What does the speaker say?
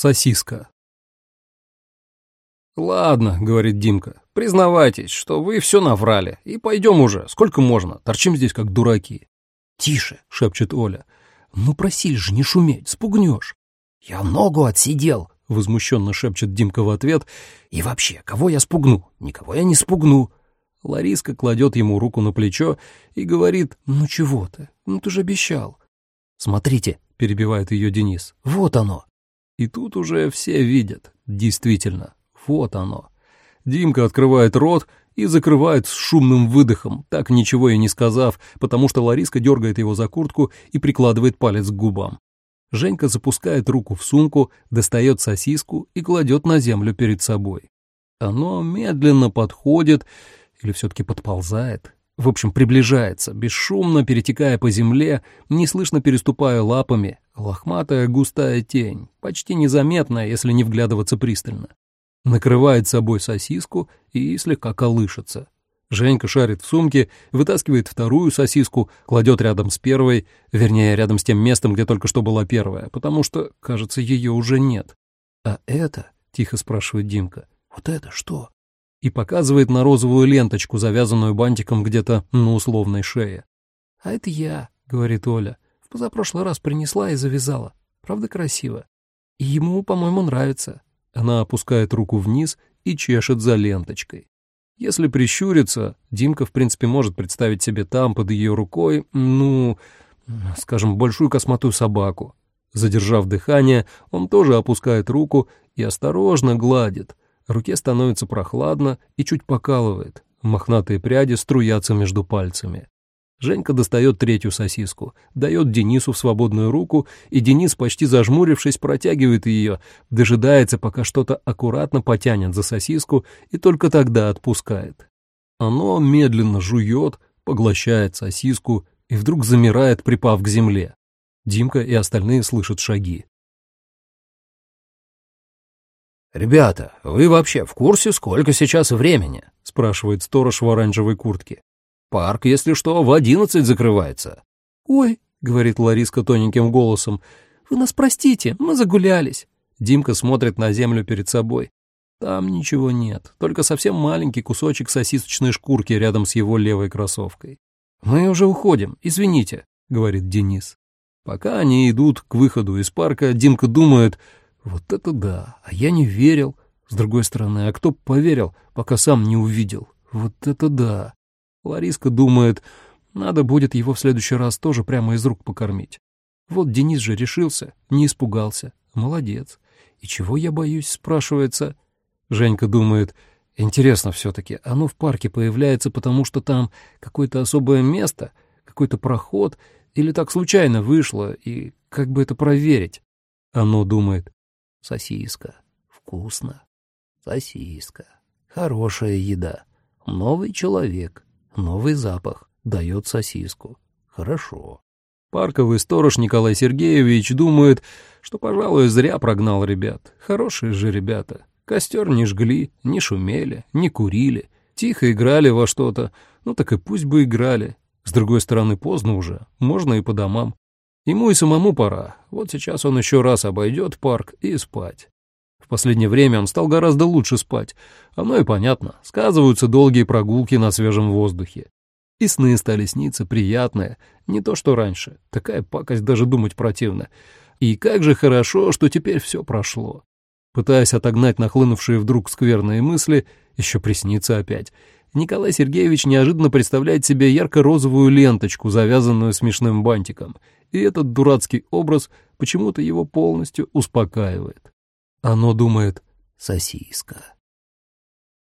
Сосиска. «Ладно», — говорит Димка, — «признавайтесь, что вы все наврали, и пойдем уже, сколько можно, торчим здесь как дураки». «Тише», — шепчет Оля. «Ну просили же не шуметь, спугнешь». «Я ногу отсидел», — возмущенно шепчет Димка в ответ. «И вообще, кого я спугну? Никого я не спугну». Лариска кладет ему руку на плечо и говорит, «Ну чего ты? Ну ты же обещал». «Смотрите», — перебивает ее Денис, — «вот оно». И тут уже все видят, действительно, вот оно. Димка открывает рот и закрывает с шумным выдохом, так ничего и не сказав, потому что Лариска дергает его за куртку и прикладывает палец к губам. Женька запускает руку в сумку, достает сосиску и кладет на землю перед собой. Оно медленно подходит или все-таки подползает, в общем, приближается, бесшумно перетекая по земле, неслышно переступая лапами, лохматая густая тень, почти незаметная, если не вглядываться пристально накрывает собой сосиску и слегка колышется. Женька шарит в сумке, вытаскивает вторую сосиску, кладет рядом с первой, вернее, рядом с тем местом, где только что была первая, потому что, кажется, ее уже нет. «А это?» — тихо спрашивает Димка. «Вот это что?» И показывает на розовую ленточку, завязанную бантиком где-то на условной шее. «А это я», — говорит Оля. «В позапрошлый раз принесла и завязала. Правда красиво? И ему, по-моему, нравится. Она опускает руку вниз и чешет за ленточкой. Если прищуриться, Димка, в принципе, может представить себе там, под ее рукой, ну, скажем, большую косматую собаку. Задержав дыхание, он тоже опускает руку и осторожно гладит. Руке становится прохладно и чуть покалывает. Мохнатые пряди струятся между пальцами. Женька достает третью сосиску, дает Денису в свободную руку, и Денис, почти зажмурившись, протягивает ее, дожидается, пока что-то аккуратно потянет за сосиску, и только тогда отпускает. Оно медленно жует, поглощает сосиску и вдруг замирает, припав к земле. Димка и остальные слышат шаги. «Ребята, вы вообще в курсе, сколько сейчас времени?» — спрашивает сторож в оранжевой куртке. Парк, если что, в одиннадцать закрывается». «Ой», — говорит Лариска тоненьким голосом, — «вы нас простите, мы загулялись». Димка смотрит на землю перед собой. Там ничего нет, только совсем маленький кусочек сосисочной шкурки рядом с его левой кроссовкой. «Мы уже уходим, извините», — говорит Денис. Пока они идут к выходу из парка, Димка думает, вот это да, а я не верил. С другой стороны, а кто поверил, пока сам не увидел? Вот это да. Лариска думает, надо будет его в следующий раз тоже прямо из рук покормить. Вот Денис же решился, не испугался. Молодец. И чего я боюсь, спрашивается. Женька думает, интересно все-таки, оно в парке появляется, потому что там какое-то особое место, какой-то проход, или так случайно вышло, и как бы это проверить? Оно думает, сосиска, вкусно, сосиска, хорошая еда, новый человек, Новый запах. Дает сосиску. Хорошо. Парковый сторож Николай Сергеевич думает, что, пожалуй, зря прогнал ребят. Хорошие же ребята. Костер не жгли, не шумели, не курили. Тихо играли во что-то. Ну так и пусть бы играли. С другой стороны, поздно уже. Можно и по домам. Ему и самому пора. Вот сейчас он еще раз обойдет парк и спать. В последнее время он стал гораздо лучше спать. Оно и понятно. Сказываются долгие прогулки на свежем воздухе. И сны стали сниться приятные, не то что раньше. Такая пакость даже думать противно. И как же хорошо, что теперь все прошло. Пытаясь отогнать нахлынувшие вдруг скверные мысли, еще приснится опять, Николай Сергеевич неожиданно представляет себе ярко-розовую ленточку, завязанную смешным бантиком, и этот дурацкий образ почему-то его полностью успокаивает. Оно думает «сосиска».